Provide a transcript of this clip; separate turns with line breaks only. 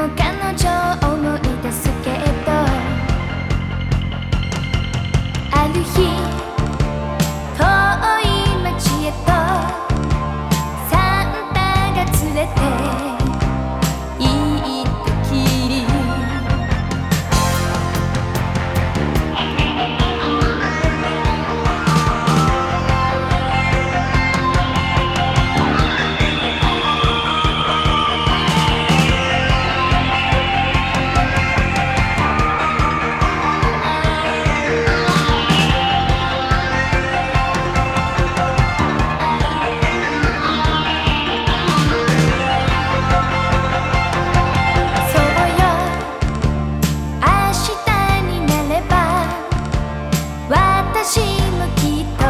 も彼女を思い出すけどある日私もきっと